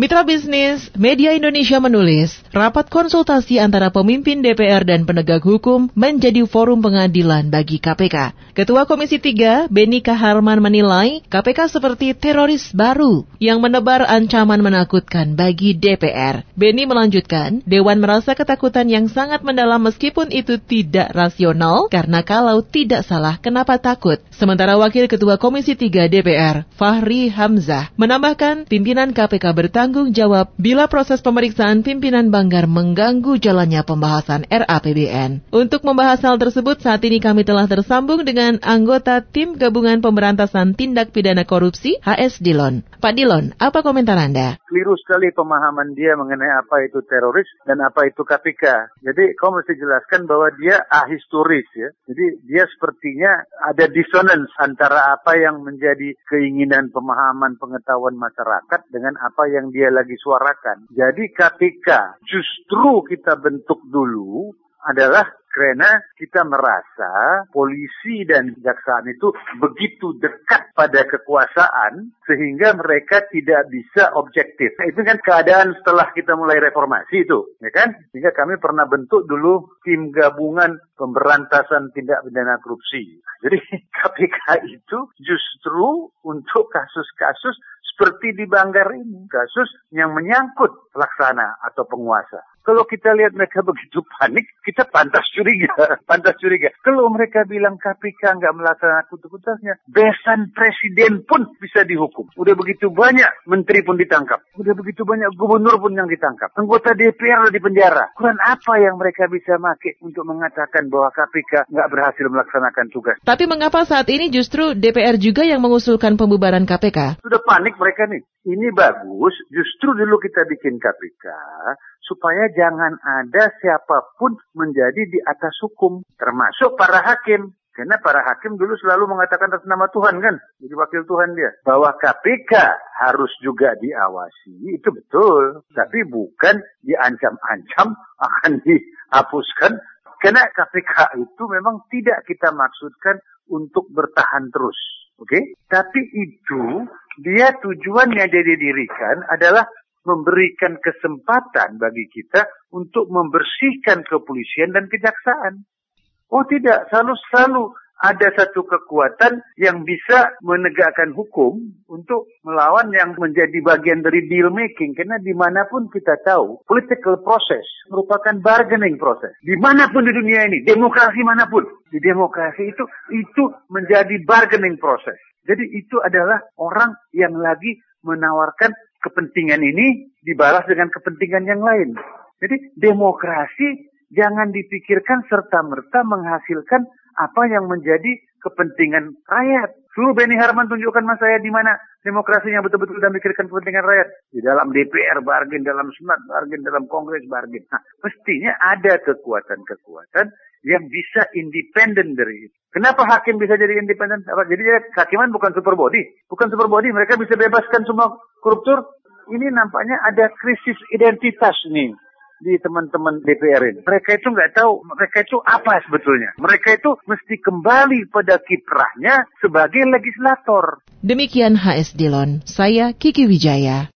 Mitra bisnis, Media Indonesia menulis, rapat konsultasi antara pemimpin DPR dan penegak hukum menjadi forum pengadilan bagi KPK. Ketua Komisi 3, Beni Kaharman menilai KPK seperti teroris baru yang menebar ancaman menakutkan bagi DPR. Beni melanjutkan, Dewan merasa ketakutan yang sangat mendalam meskipun itu tidak rasional karena kalau tidak salah kenapa takut. Sementara Wakil Ketua Komisi 3 DPR, Fahri Hamzah, menambahkan pimpinan KPK bertanggung bertanggung jawab bila proses pemeriksaan pimpinan Banggar mengganggu jalannya pembahasan RAPBN. Untuk membahas hal tersebut, saat ini kami telah tersambung dengan anggota Tim Gabungan Pemberantasan Tindak Pidana Korupsi HS Dilon. Pak Dilon, apa komentar Anda? Keliru sekali pemahaman dia mengenai apa itu teroris dan apa itu KPK. Jadi kau mesti jelaskan bahwa dia ahistoris ya. Jadi dia sepertinya ada dissonance antara apa yang menjadi keinginan pemahaman pengetahuan masyarakat dengan apa yang dia dia lagi suarakan. Jadi KPK justru kita bentuk dulu adalah karena kita merasa polisi dan kejaksaan itu begitu dekat pada kekuasaan sehingga mereka tidak bisa objektif. Nah, itu kan keadaan setelah kita mulai reformasi itu, ya kan? Sehingga kami pernah bentuk dulu tim gabungan pemberantasan tindak pidana korupsi. Jadi KPK itu justru untuk kasus-kasus seperti di Banggar ini, kasus yang menyangkut pelaksana atau penguasa. Kalau kita lihat mereka begitu panik, kita pantas curiga, pantas curiga. Kalau mereka bilang KPK nggak melaksanakan tugasnya, besan presiden pun bisa dihukum. Udah begitu banyak menteri pun ditangkap, udah begitu banyak gubernur pun yang ditangkap, anggota DPR di penjara. Kurang apa yang mereka bisa make untuk mengatakan bahwa KPK nggak berhasil melaksanakan tugas? Tapi mengapa saat ini justru DPR juga yang mengusulkan pembubaran KPK? Sudah panik mereka nih. Ini bagus, justru dulu kita bikin KPK supaya jangan ada siapa pun menjadi di atas hukum, termasuk para hakim. Karena para hakim dulu selalu mengatakan atas nama Tuhan kan, jadi wakil Tuhan dia. Bahwa KPK harus juga diawasi, itu betul. Tapi bukan diancam-ancam akan dihapuskan. Karena KPK itu memang tidak kita maksudkan untuk bertahan terus. Oke? Okay? Tapi itu dia tujuannya dia didirikan adalah memberikan kesempatan bagi kita untuk membersihkan kepolisian dan kejaksaan. Oh tidak, selalu-selalu ada satu kekuatan yang bisa menegakkan hukum untuk melawan yang menjadi bagian dari deal making. Karena di mana pun kita tahu, political process merupakan bargaining process. Di mana pun di dunia ini, demokrasi mana pun. Di demokrasi itu, itu menjadi bargaining process. Jadi itu adalah orang yang lagi menawarkan kepentingan ini dibalas dengan kepentingan yang lain. Jadi demokrasi jangan dipikirkan serta-merta menghasilkan apa yang menjadi kepentingan rakyat. Suruh Benny Harman tunjukkan mas saya di mana demokrasinya betul-betul dan mikirkan kepentingan rakyat. Di dalam DPR bargain, dalam Senat bargain, dalam Kongres bargain. Nah, mestinya ada kekuatan-kekuatan yang bisa independen dari itu. Kenapa hakim bisa jadi independen? Jadi hakiman bukan super body. Bukan super body, mereka bisa bebaskan semua koruptor. Ini nampaknya ada krisis identitas nih di teman-teman DPR ini. Mereka itu nggak tahu mereka itu apa sebetulnya. Mereka itu mesti kembali pada kiprahnya sebagai legislator. Demikian HS Dilon, saya Kiki Wijaya.